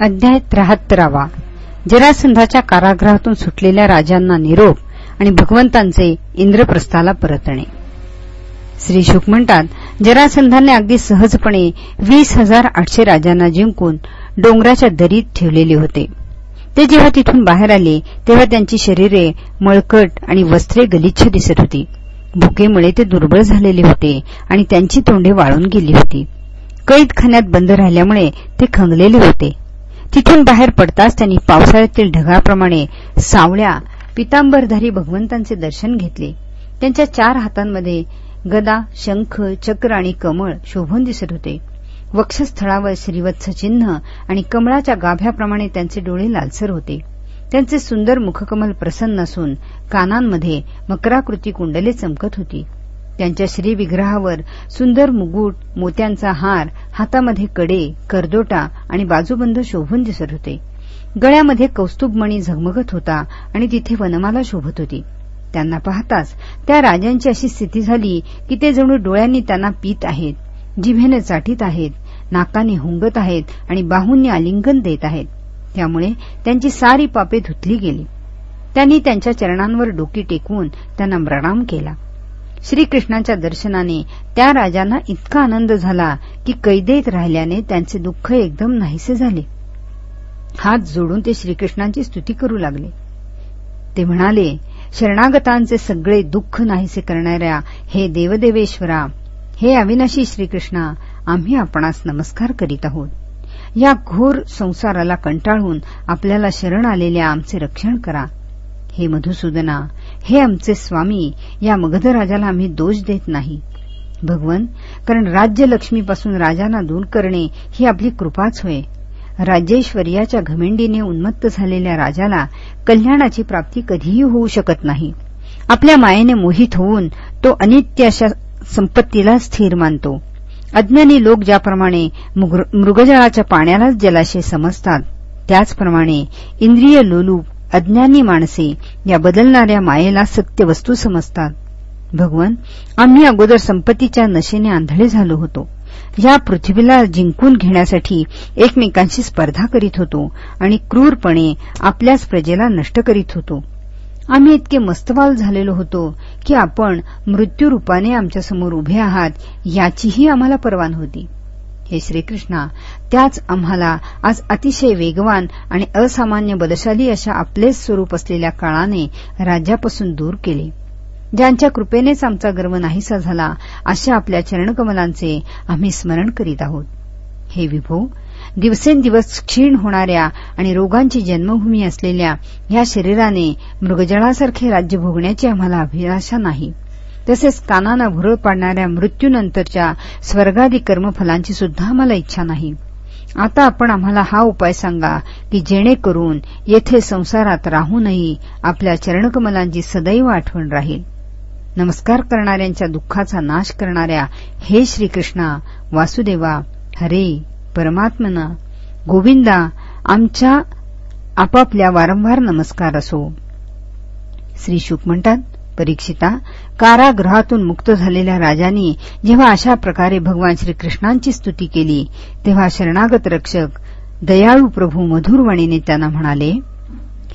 अध्याय त्र्याहत्तरावा. जरासंधाच्या कारागृहातून सुटलेल्या राजांना निरोप आणि भगवंतांचे इंद्रप्रस्थाला परतणे. श्री शुक म्हणतात जरासंधाने अगदी सहजपणे वीस हजार आठशे राजांना जिंकून डोंगराच्या दरीत ठेवलेले होते. ते जेव्हा तिथून बाहेर आले तेव्हा त्यांची शरीरे मळकट आणि वस्त्रे गलिच्छ दिसत होती. भुकेमुळे ते दुर्बळ झालेले होते आणि त्यांची तोंडे वाळून गेली होती. कैदखान्यात बंद राहिल्यामुळे ते खंगलेले होते. तिथून बाहेर पडताच त्यांनी पावसाळ्यातील ढगाप्रमाणे सावळ्या पितांबरधारी भगवंतांचे दर्शन घेतले. त्यांच्या चार हातांमध्ये गदा शंख चक्र आणि कमळ शोभून दिसत होते. वक्षस्थळावर श्रीवत्स चिन्ह आणि कमळाच्या गाभ्याप्रमाणे त्यांचे डोळे लालसर होते. त्यांचे सुंदर मुखकमल प्रसन्न असून कानांमध्ये मकराकृती कुंडले चमकत होती. त्यांच्या श्रीविग्रहावर सुंदर मुगुट मोत्यांचा हार हातामध्ये कडे करदोटा आणि बाजूबंद शोभून दिसत होते. गळ्यामध्ये कौस्तुभमणी झगमगत होता आणि तिथे वनमाला शोभत होती. त्यांना पाहताच त्या राजांची अशी स्थिती झाली की ते जणू डोळ्यांनी त्यांना पीत आहेत जिभेने चाटीत आहेत नाकाने हुंगत आहेत आणि बाहूंनी आलिंगन देत आहेत. त्यामुळे त्यांची सारी पापे धुतली गेली. त्यांनी त्यांच्या चरणांवर डोकी टेकवून त्यांना प्रणाम केला. श्रीकृष्णाच्या दर्शनाने त्या राजांना इतका आनंद झाला की कैदेत राहिल्याने त्यांचे दुःख एकदम नाहीसे झाले. हात जोडून ते श्रीकृष्णांची स्तुती करू लागले. ते म्हणाले शरणागतांचे सगळे दुःख नाहीसे करणाऱ्या हे देवदेवेश्वरा हे अविनाशी श्रीकृष्णा आम्ही आपणास नमस्कार करीत आहोत. या घोर संसाराला कंटाळून आपल्याला शरण आलेल्या आमचे रक्षण करा. हे मधुसूदना हे आमचे स्वामी या मगध राजाला आम्ही दोष देत नाही. भगवन कारण राज्यलक्ष्मीपासून राजांना दूर करणे ही आपली कृपाच होय. राज्येश्वर्याच्या घमेंडीने उन्मत्त झालेल्या राजाला कल्याणाची प्राप्ती कधीही होऊ शकत नाही. आपल्या मायेने मोहित होऊन तो अनित्य अशा संपत्तीला स्थिर मानतो. अज्ञानी लोक ज्याप्रमाणे मृगजळाच्या पाण्यालाच जलाशय समजतात त्याचप्रमाणे इंद्रिय लोलूप अज्ञानी माणसे या बदलणाऱ्या मायेला सत्य वस्तू समजतात. भगवान आम्ही अगोदर संपत्तीच्या नशेने आंधळे झालो होतो. या पृथ्वीला जिंकून घेण्यासाठी एकमेकांशी स्पर्धा करीत होतो आणि क्रूरपणे आपल्याच प्रजेला नष्ट करीत होतो. आम्ही इतके मस्तवाल झालेलो होतो की आपण मृत्यूरूपाने आमच्यासमोर उभे आहात याचीही आम्हाला परवान होती. हे श्रीकृष्णा त्याच आम्हाला आज अतिशय वेगवान आणि असामान्य बलशाली अशा आपलेच स्वरूप असलेल्या काळाने राज्यापासून दूर केले. ज्यांच्या कृपेनेच आमचा गर्व नाहीसा झाला अशा आपल्या चरणकमलांचे आम्ही स्मरण करीत आहोत. हे विभो दिवसेंदिवस क्षीण होणाऱ्या आणि रोगांची जन्मभूमी असलेल्या या शरीराने मृगजळासारखे राज्य भोगण्याची आम्हाला अभिलाषा नाही. तसेच कानांना भुरळ पाडणाऱ्या मृत्यूनंतरच्या स्वर्गादी कर्मफलांची सुद्धा आम्हाला इच्छा नाही. आता आपण आम्हाला हा उपाय सांगा की जेणेकरून येथे संसारात राहूनही आपल्या चरणकमलांची सदैव आठवण राहील. नमस्कार करणाऱ्यांच्या दुःखाचा नाश करणाऱ्या हे श्रीकृष्णा वासुदेवा हरे परमात्मना गोविंदा आमच्या आपापल्या वारंवार नमस्कार असो. श्री शुक म्हणतात परीक्षिता कारागृहातून मुक्त झालेल्या राजांनी जेव्हा अशा प्रकारे भगवान श्रीकृष्णांची स्तुती केली तेव्हा शरणागत रक्षक दयाळू प्रभू मधुरवाणीने त्यांना म्हणाले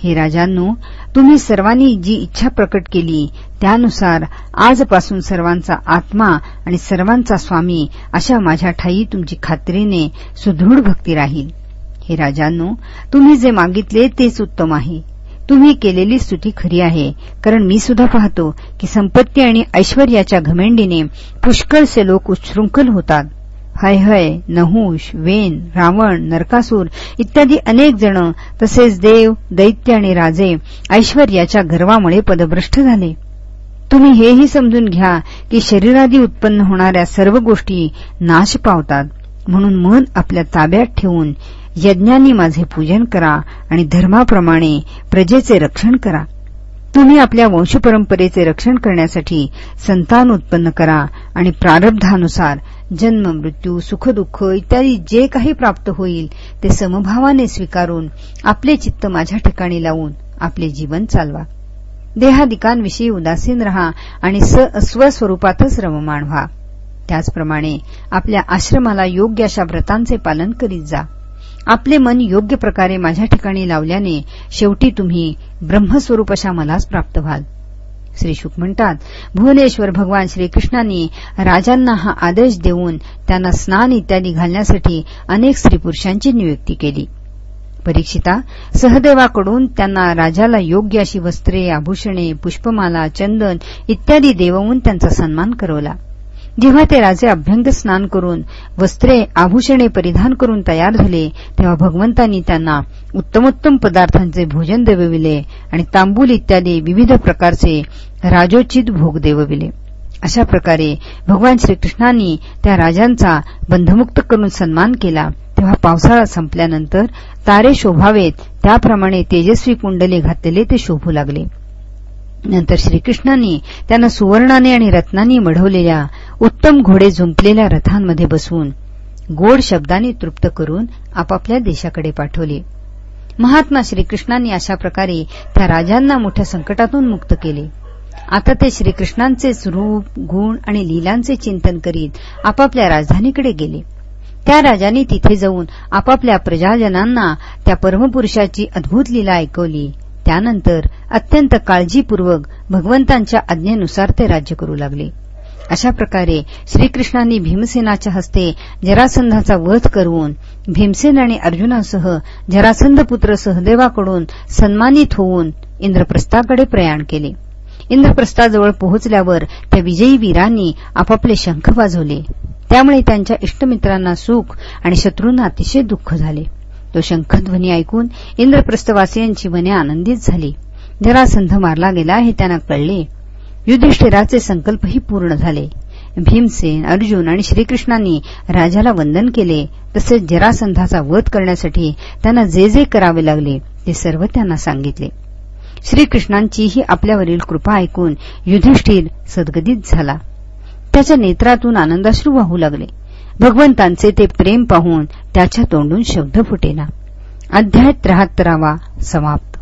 हे राजांनो तुम्ही सर्वांनी जी इच्छा प्रकट केली त्यानुसार आजपासून सर्वांचा आत्मा आणि सर्वांचा स्वामी अशा माझ्या ठाई तुमची खात्रीने सुदृढ भक्ती राहील. हे राजांनो तुम्ही जे मागितले तेच उत्तम आहे. तुम्ही केलेली स्तुती खरी आहे. कारण मी सुद्धा पाहतो की संपत्ती आणि ऐश्वर्याच्या घमेंडीने पुष्कळसे लोक उच्छृंखल होतात. हय हय नहुष वेन रावण नरकासूर इत्यादी अनेक जण तसेच देव दैत्य आणि राजे ऐश्वर्याच्या गर्वामुळे पदभ्रष्ट झाले. तुम्ही हेही समजून घ्या की शरीरादी उत्पन्न होणाऱ्या सर्व गोष्टी नाश पावतात. म्हणून मन आपल्या ताब्यात ठेवून यज्ञांनी माझे पूजन करा आणि धर्माप्रमाणे प्रजेचे रक्षण करा. तुम्ही आपल्या वंशपरंपरेचे रक्षण करण्यासाठी संतान उत्पन्न करा आणि प्रारब्धानुसार जन्म मृत्यू सुखदुःख इत्यादी जे काही प्राप्त होईल ते समभावाने स्वीकारून आपले चित्त माझ्या ठिकाणी लावून आपले जीवन चालवा. देहादिकांविषयी उदासीन रहा आणि स्वस्वरूपातच रममाण व्हा. त्याचप्रमाणे आपल्या आश्रमाला योग्य अशा व्रतांचे पालन करीत जा. आपले मन योग्य प्रकारे माझ्या ठिकाणी लावल्याने शेवटी तुम्ही ब्रह्मस्वरूप अशा मलाच प्राप्त व्हाल. श्री शुक म्हणतात भुवनेश्वर भगवान श्रीकृष्णांनी राजांना हा आदेश देऊन त्यांना स्नान इत्यादी घालण्यासाठी अनेक स्त्रीपुरुषांची नियुक्ती केली. परीक्षिता सहदेवाकडून त्यांना राजाला योग्य अशी वस्त्रे आभूषणे पुष्पमाला चंदन इत्यादी देववून त्यांचा सन्मान करवला. जेव्हा ते राजे अभ्यंग स्नान करून वस्त्रे आभूषणे परिधान करून तयार झाले तेव्हा भगवंतांनी त्यांना उत्तमोत्तम पदार्थांचे भोजन देवविले आणि तांबूल इत्यादी विविध प्रकारचे राजोचित भोग देवविले. अशा प्रकारे भगवान श्रीकृष्णांनी त्या राजांचा बंधमुक्त करून सन्मान केला. तेव्हा पावसाळा संपल्यानंतर तारे शोभावेत. त्याप्रमाणे तेजस्वी कुंडले घातलेले ते शोभू लागले. नंतर श्रीकृष्णांनी त्यांना सुवर्णाने आणि रत्नांनी मढवलेल्या उत्तम घोडे झुंपलेल्या रथांमध्ये बसवून गोड शब्दांनी तृप्त करून आपापल्या देशाकडे पाठवले. महात्मा श्रीकृष्णांनी अशा प्रकारे त्या राजांना मोठ्या संकटातून मुक्त केले. आता ते श्रीकृष्णांचे रूप गुण आणि लीलांचे चिंतन करीत आपापल्या राजधानीकडे गेले. त्या राजांनी तिथे जाऊन आपापल्या प्रजाजनांना त्या परमपुरुषाची अद्भुत लीला ऐकवली. त्यानंतर अत्यंत काळजीपूर्वक भगवंतांच्या आज्ञेनुसार ते राज्य करू लागले. अशा प्रकारे श्रीकृष्णांनी भीमसेनाच्या हस्ते जरासंधाचा वध करून भीमसेन आणि अर्जुनासह जरासंध पुत्र सहदेवाकडून सन्मानित होऊन इंद्रप्रस्थाकडे प्रयाण केले. इंद्रप्रस्थाजवळ पोहोचल्यावर त्या विजयी वीरांनी आपापले शंख वाजवले. त्यामुळे त्यांच्या इष्टमित्रांना सुख आणि शत्रूंना अतिशय दुःख झाले. तो शंखध्वनी ऐकून इंद्रप्रस्थवासियांची मने आनंदित झाली. जरासंध मारला गेला हे त्यांना कळले. युधिष्ठिराचे संकल्पही पूर्ण झाले. भीमसेन अर्जुन आणि श्रीकृष्णांनी राजाला वंदन केले. तसेच जरासंधाचा वध करण्यासाठी त्यांना जे जे करावे लागले ते सर्व त्यांना सांगितले. श्रीकृष्णांचीही आपल्यावरील कृपा ऐकून युधिष्ठिर सद्गदित झाला. त्याच्या नेत्रातून आनंदाश्रू वाहू लागले. भगवंतांचे ते प्रेम पाहून त्याच्या तोंडून शब्द फुटेना. अध्याय त्र्याहत्तरावा समाप्त.